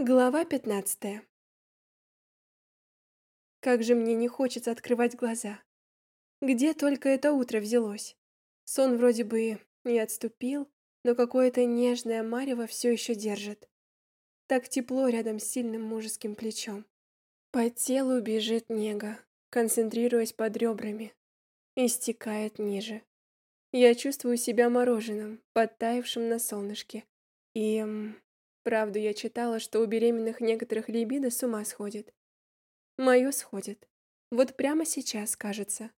Глава пятнадцатая. Как же мне не хочется открывать глаза. Где только это утро взялось? Сон вроде бы и отступил, но какое-то нежное марево все еще держит. Так тепло рядом с сильным мужеским плечом. По телу бежит нега, концентрируясь под ребрами, и стекает ниже. Я чувствую себя мороженым, подтаявшим на солнышке, и Правду я читала, что у беременных некоторых либидо с ума сходит. Мое сходит. Вот прямо сейчас, кажется.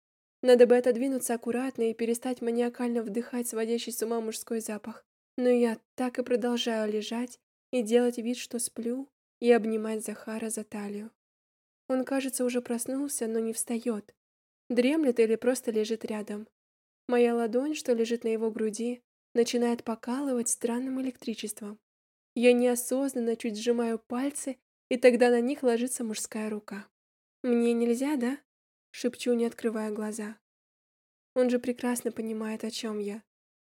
Надо бы отодвинуться аккуратно и перестать маниакально вдыхать сводящий с ума мужской запах. Но я так и продолжаю лежать и делать вид, что сплю, и обнимать Захара за талию. Он, кажется, уже проснулся, но не встает. Дремлет или просто лежит рядом. Моя ладонь, что лежит на его груди, начинает покалывать странным электричеством. Я неосознанно чуть сжимаю пальцы, и тогда на них ложится мужская рука. «Мне нельзя, да?» — шепчу, не открывая глаза. Он же прекрасно понимает, о чем я.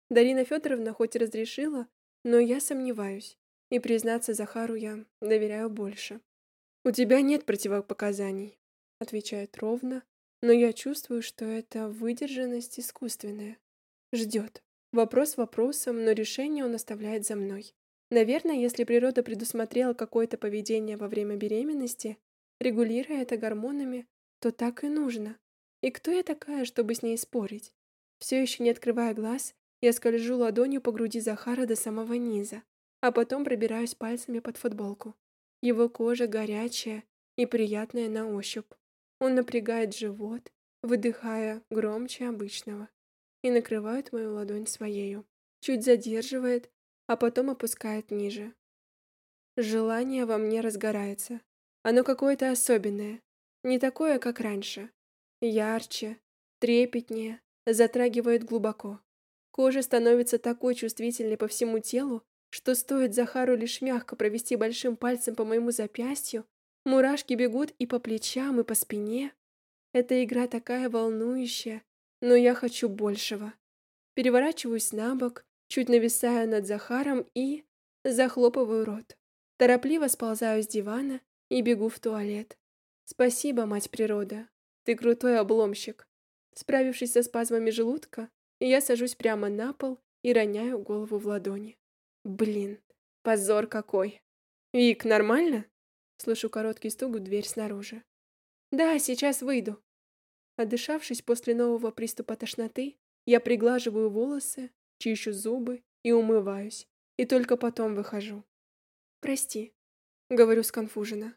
Дарина Федоровна хоть и разрешила, но я сомневаюсь. И, признаться Захару, я доверяю больше. «У тебя нет противопоказаний», — отвечает ровно, но я чувствую, что это выдержанность искусственная. Ждет. Вопрос вопросом, но решение он оставляет за мной. Наверное, если природа предусмотрела какое-то поведение во время беременности, регулируя это гормонами, то так и нужно. И кто я такая, чтобы с ней спорить? Все еще не открывая глаз, я скольжу ладонью по груди Захара до самого низа, а потом пробираюсь пальцами под футболку. Его кожа горячая и приятная на ощупь. Он напрягает живот, выдыхая громче обычного, и накрывает мою ладонь своею. Чуть задерживает, а потом опускает ниже. Желание во мне разгорается. Оно какое-то особенное, не такое, как раньше. Ярче, трепетнее, затрагивает глубоко. Кожа становится такой чувствительной по всему телу, что стоит Захару лишь мягко провести большим пальцем по моему запястью, мурашки бегут и по плечам, и по спине. Эта игра такая волнующая, но я хочу большего. Переворачиваюсь на бок, чуть нависая над Захаром и... захлопываю рот. Торопливо сползаю с дивана и бегу в туалет. Спасибо, мать природа. Ты крутой обломщик. Справившись со спазмами желудка, я сажусь прямо на пол и роняю голову в ладони. Блин, позор какой. Вик, нормально? Слышу короткий стук в дверь снаружи. Да, сейчас выйду. Отдышавшись после нового приступа тошноты, я приглаживаю волосы, чищу зубы и умываюсь, и только потом выхожу. «Прости», — говорю сконфуженно.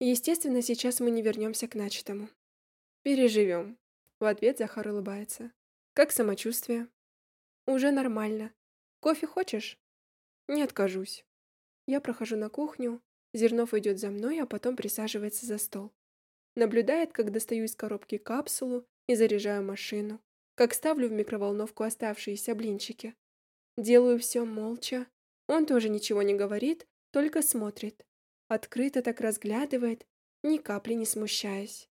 Естественно, сейчас мы не вернемся к начатому. «Переживем», — в ответ Захар улыбается. «Как самочувствие?» «Уже нормально. Кофе хочешь?» «Не откажусь». Я прохожу на кухню, Зернов идет за мной, а потом присаживается за стол. Наблюдает, как достаю из коробки капсулу и заряжаю машину как ставлю в микроволновку оставшиеся блинчики. Делаю все молча. Он тоже ничего не говорит, только смотрит. Открыто так разглядывает, ни капли не смущаясь.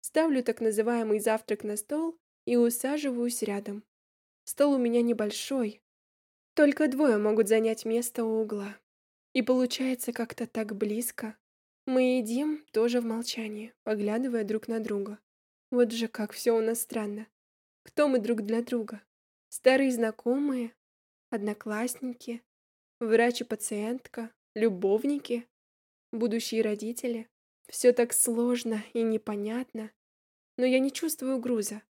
Ставлю так называемый завтрак на стол и усаживаюсь рядом. Стол у меня небольшой. Только двое могут занять место у угла. И получается как-то так близко. Мы едим тоже в молчании, поглядывая друг на друга. Вот же как все у нас странно. Кто мы друг для друга? Старые знакомые? Одноклассники? Врач и пациентка? Любовники? Будущие родители? Все так сложно и непонятно. Но я не чувствую груза.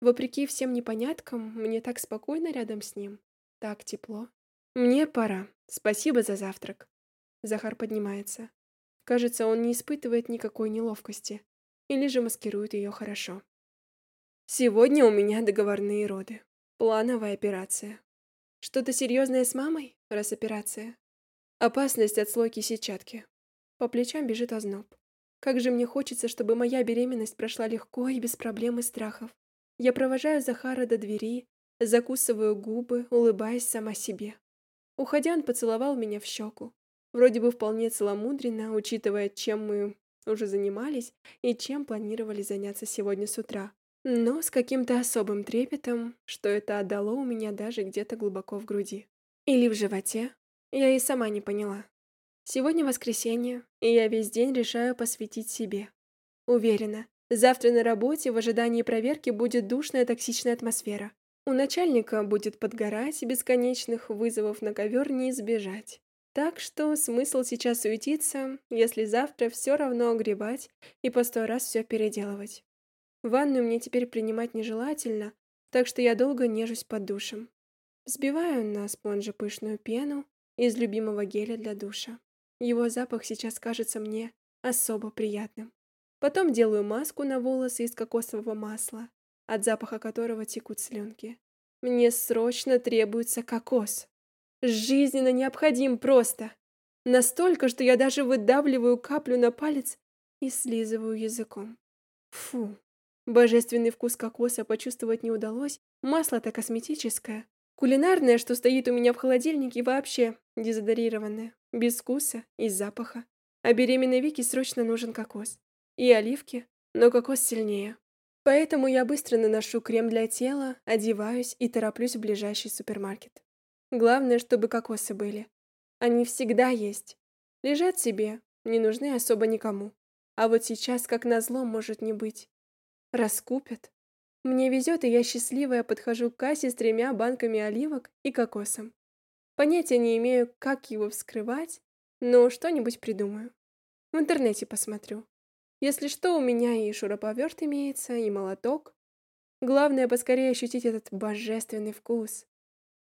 Вопреки всем непоняткам, мне так спокойно рядом с ним. Так тепло. Мне пора. Спасибо за завтрак. Захар поднимается. Кажется, он не испытывает никакой неловкости. Или же маскирует ее хорошо. Сегодня у меня договорные роды. Плановая операция. Что-то серьезное с мамой, раз операция? Опасность отслойки сетчатки. По плечам бежит озноб. Как же мне хочется, чтобы моя беременность прошла легко и без проблем и страхов. Я провожаю Захара до двери, закусываю губы, улыбаясь сама себе. Уходя, он поцеловал меня в щеку. Вроде бы вполне целомудренно, учитывая, чем мы уже занимались и чем планировали заняться сегодня с утра но с каким-то особым трепетом, что это отдало у меня даже где-то глубоко в груди. Или в животе, я и сама не поняла. Сегодня воскресенье, и я весь день решаю посвятить себе. Уверена, завтра на работе в ожидании проверки будет душная токсичная атмосфера. У начальника будет подгорать, и бесконечных вызовов на ковер не избежать. Так что смысл сейчас суетиться, если завтра все равно огребать и по сто раз все переделывать. Ванную мне теперь принимать нежелательно, так что я долго нежусь под душем. Взбиваю на спонже пышную пену из любимого геля для душа. Его запах сейчас кажется мне особо приятным. Потом делаю маску на волосы из кокосового масла, от запаха которого текут слюнки. Мне срочно требуется кокос. Жизненно необходим просто. Настолько, что я даже выдавливаю каплю на палец и слизываю языком. Фу. Божественный вкус кокоса почувствовать не удалось, масло-то косметическое. Кулинарное, что стоит у меня в холодильнике, вообще дезодорированное, без вкуса и запаха. А беременной Вике срочно нужен кокос. И оливки, но кокос сильнее. Поэтому я быстро наношу крем для тела, одеваюсь и тороплюсь в ближайший супермаркет. Главное, чтобы кокосы были. Они всегда есть. Лежат себе, не нужны особо никому. А вот сейчас, как назло, может не быть. Раскупят. Мне везет, и я счастливая подхожу к кассе с тремя банками оливок и кокосом. Понятия не имею, как его вскрывать, но что-нибудь придумаю. В интернете посмотрю. Если что, у меня и шуруповерт имеется, и молоток. Главное, поскорее ощутить этот божественный вкус.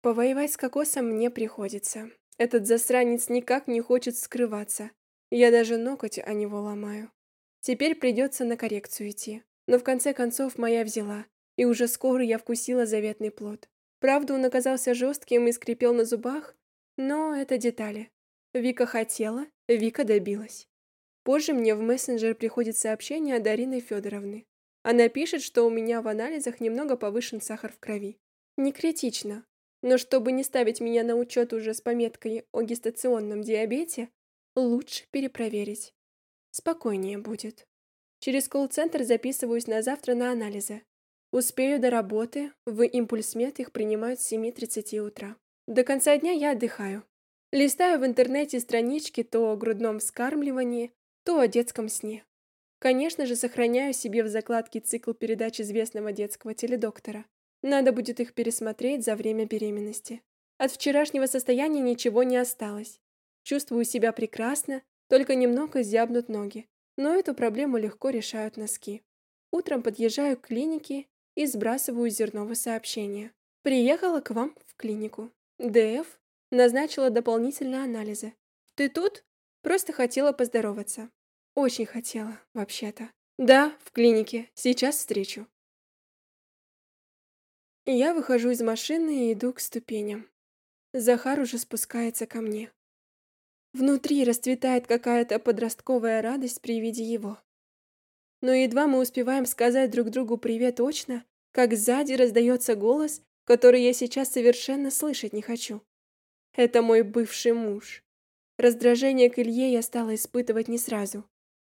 Повоевать с кокосом мне приходится. Этот засранец никак не хочет скрываться. Я даже ноготь о него ломаю. Теперь придется на коррекцию идти. Но в конце концов моя взяла, и уже скоро я вкусила заветный плод. Правда, он оказался жестким и скрипел на зубах, но это детали. Вика хотела, Вика добилась. Позже мне в мессенджер приходит сообщение от Дарины Федоровны. Она пишет, что у меня в анализах немного повышен сахар в крови. Не критично, но чтобы не ставить меня на учет уже с пометкой о гестационном диабете, лучше перепроверить. Спокойнее будет. Через колл-центр записываюсь на завтра на анализы. Успею до работы, в импульсмет их принимают с 7.30 утра. До конца дня я отдыхаю. Листаю в интернете странички то о грудном вскармливании, то о детском сне. Конечно же, сохраняю себе в закладке цикл передач известного детского теледоктора. Надо будет их пересмотреть за время беременности. От вчерашнего состояния ничего не осталось. Чувствую себя прекрасно, только немного зябнут ноги. Но эту проблему легко решают носки. Утром подъезжаю к клинике и сбрасываю зерновое сообщение. Приехала к вам в клинику. ДФ назначила дополнительные анализы. Ты тут? Просто хотела поздороваться. Очень хотела, вообще-то. Да, в клинике. Сейчас встречу. Я выхожу из машины и иду к ступеням. Захар уже спускается ко мне. Внутри расцветает какая-то подростковая радость при виде его. Но едва мы успеваем сказать друг другу привет точно, как сзади раздается голос, который я сейчас совершенно слышать не хочу. Это мой бывший муж. Раздражение к Илье я стала испытывать не сразу.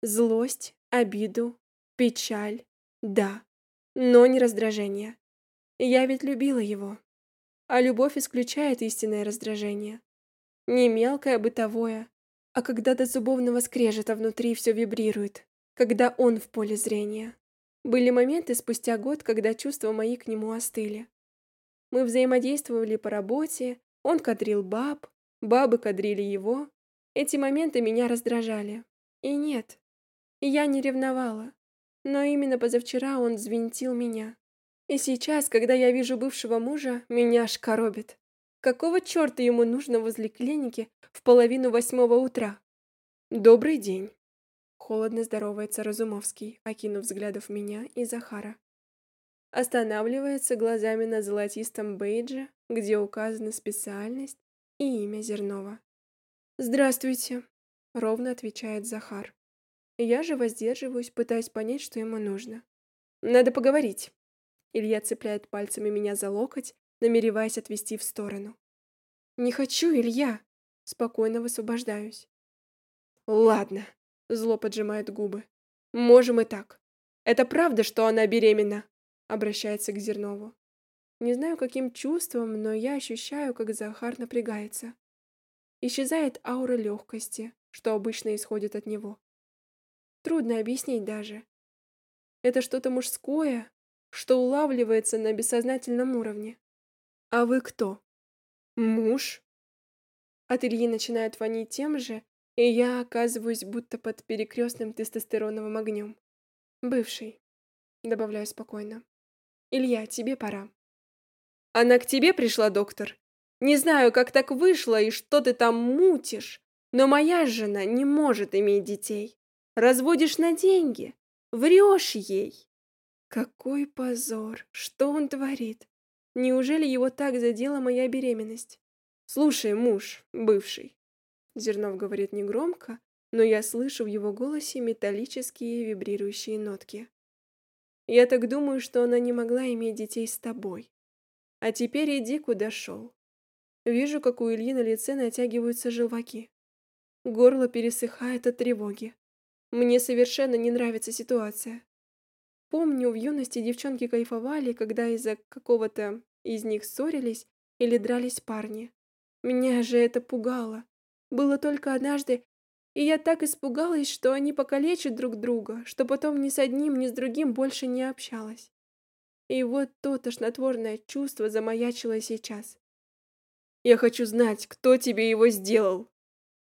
Злость, обиду, печаль, да, но не раздражение. Я ведь любила его. А любовь исключает истинное раздражение. Не мелкое бытовое, а когда до зубовного скрежета внутри все вибрирует, когда он в поле зрения. Были моменты спустя год, когда чувства мои к нему остыли. Мы взаимодействовали по работе, он кадрил баб, бабы кадрили его. Эти моменты меня раздражали. И нет, я не ревновала. Но именно позавчера он взвинтил меня. И сейчас, когда я вижу бывшего мужа, меня аж коробит. Какого черта ему нужно возле клиники в половину восьмого утра? Добрый день. Холодно здоровается Разумовский, окинув взглядов меня и Захара. Останавливается глазами на золотистом бейдже, где указана специальность и имя Зернова. «Здравствуйте», — ровно отвечает Захар. Я же воздерживаюсь, пытаясь понять, что ему нужно. «Надо поговорить». Илья цепляет пальцами меня за локоть, намереваясь отвести в сторону. «Не хочу, Илья!» Спокойно высвобождаюсь. «Ладно», — зло поджимает губы. «Можем и так. Это правда, что она беременна?» Обращается к Зернову. Не знаю, каким чувством, но я ощущаю, как Захар напрягается. Исчезает аура легкости, что обычно исходит от него. Трудно объяснить даже. Это что-то мужское, что улавливается на бессознательном уровне. А вы кто? Муж? От Ильи начинает вонить тем же, и я оказываюсь будто под перекрестным тестостероновым огнем. Бывший. Добавляю спокойно. Илья, тебе пора. Она к тебе пришла, доктор? Не знаю, как так вышло и что ты там мутишь, но моя жена не может иметь детей. Разводишь на деньги, врешь ей. Какой позор! Что он творит? Неужели его так задела моя беременность? Слушай, муж, бывший. Зернов говорит негромко, но я слышу в его голосе металлические вибрирующие нотки. Я так думаю, что она не могла иметь детей с тобой. А теперь иди, куда шел. Вижу, как у Ильи на лице натягиваются желваки. Горло пересыхает от тревоги. Мне совершенно не нравится ситуация. Помню, в юности девчонки кайфовали, когда из-за какого-то из них ссорились или дрались парни. Меня же это пугало. Было только однажды, и я так испугалась, что они покалечат друг друга, что потом ни с одним, ни с другим больше не общалась. И вот то тошнотворное чувство замаячило сейчас. «Я хочу знать, кто тебе его сделал!»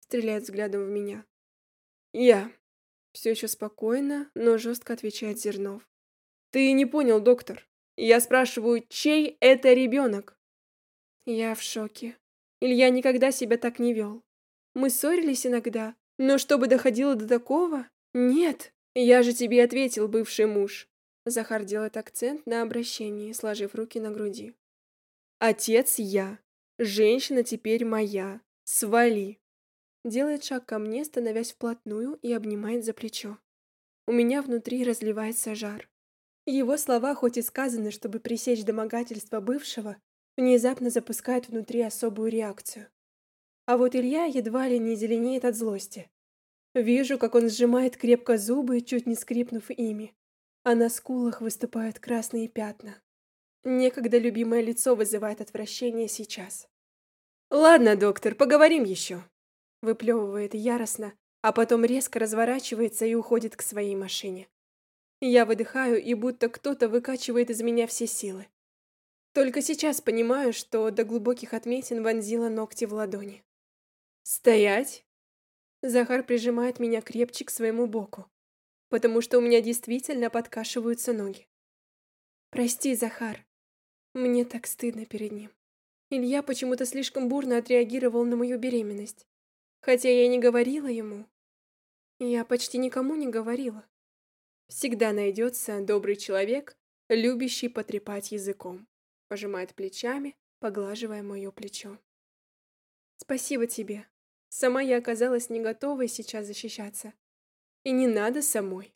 Стреляет взглядом в меня. «Я!» Все еще спокойно, но жестко отвечает Зернов. «Ты не понял, доктор. Я спрашиваю, чей это ребенок?» Я в шоке. Илья никогда себя так не вел. Мы ссорились иногда, но чтобы доходило до такого? Нет. Я же тебе ответил, бывший муж. Захар делает акцент на обращении, сложив руки на груди. Отец я. Женщина теперь моя. Свали. Делает шаг ко мне, становясь вплотную и обнимает за плечо. У меня внутри разливается жар. Его слова, хоть и сказаны, чтобы пресечь домогательство бывшего, внезапно запускают внутри особую реакцию. А вот Илья едва ли не зеленеет от злости. Вижу, как он сжимает крепко зубы, чуть не скрипнув ими, а на скулах выступают красные пятна. Некогда любимое лицо вызывает отвращение сейчас. «Ладно, доктор, поговорим еще», — выплевывает яростно, а потом резко разворачивается и уходит к своей машине. Я выдыхаю, и будто кто-то выкачивает из меня все силы. Только сейчас понимаю, что до глубоких отметин вонзила ногти в ладони. «Стоять!» Захар прижимает меня крепче к своему боку, потому что у меня действительно подкашиваются ноги. «Прости, Захар. Мне так стыдно перед ним. Илья почему-то слишком бурно отреагировал на мою беременность. Хотя я не говорила ему. Я почти никому не говорила. Всегда найдется добрый человек, любящий потрепать языком. Пожимает плечами, поглаживая мое плечо. Спасибо тебе. Сама я оказалась не готовой сейчас защищаться. И не надо самой.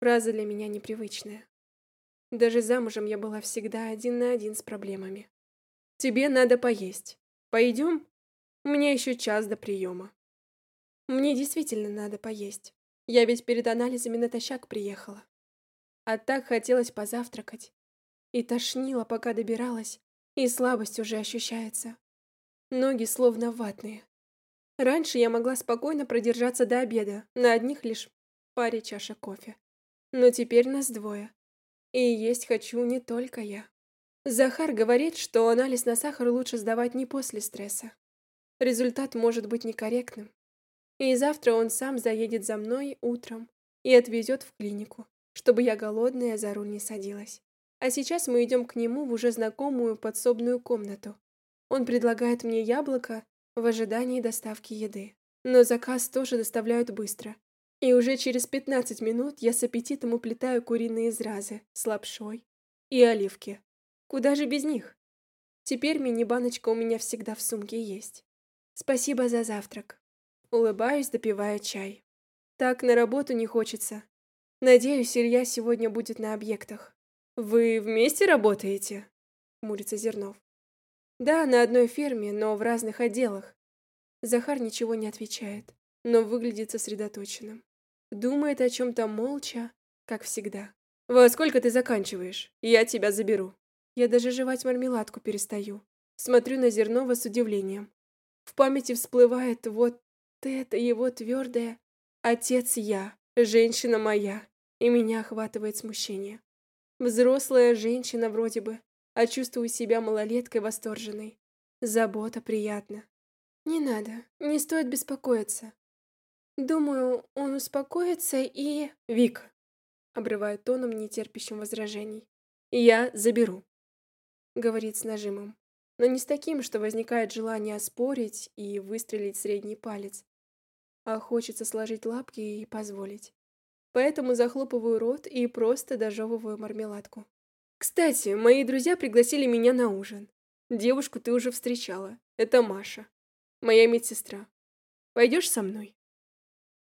Фраза для меня непривычная. Даже замужем я была всегда один на один с проблемами. Тебе надо поесть. Пойдем? Меня еще час до приема. Мне действительно надо поесть. Я ведь перед анализами натощак приехала. А так хотелось позавтракать. И тошнило, пока добиралась, и слабость уже ощущается. Ноги словно ватные. Раньше я могла спокойно продержаться до обеда, на одних лишь паре чашек кофе. Но теперь нас двое. И есть хочу не только я. Захар говорит, что анализ на сахар лучше сдавать не после стресса. Результат может быть некорректным. И завтра он сам заедет за мной утром и отвезет в клинику, чтобы я голодная за руль не садилась. А сейчас мы идем к нему в уже знакомую подсобную комнату. Он предлагает мне яблоко в ожидании доставки еды. Но заказ тоже доставляют быстро. И уже через 15 минут я с аппетитом уплетаю куриные изразы с лапшой и оливки. Куда же без них? Теперь мини-баночка у меня всегда в сумке есть. Спасибо за завтрак. Улыбаюсь, допивая чай. Так на работу не хочется. Надеюсь, Илья сегодня будет на объектах. «Вы вместе работаете?» — хмурится Зернов. «Да, на одной ферме, но в разных отделах». Захар ничего не отвечает, но выглядит сосредоточенным. Думает о чем-то молча, как всегда. «Во сколько ты заканчиваешь? Я тебя заберу». Я даже жевать мармеладку перестаю. Смотрю на Зернова с удивлением. В памяти всплывает вот это его твердое «Отец я, женщина моя», и меня охватывает смущение. Взрослая женщина вроде бы, а чувствую себя малолеткой восторженной. Забота приятна. Не надо, не стоит беспокоиться. Думаю, он успокоится и... Вик, обрывает тоном, нетерпящим возражений. Я заберу, говорит с нажимом. Но не с таким, что возникает желание оспорить и выстрелить средний палец, а хочется сложить лапки и позволить. Поэтому захлопываю рот и просто дожевываю мармеладку. Кстати, мои друзья пригласили меня на ужин. Девушку ты уже встречала. Это Маша. Моя медсестра. Пойдешь со мной?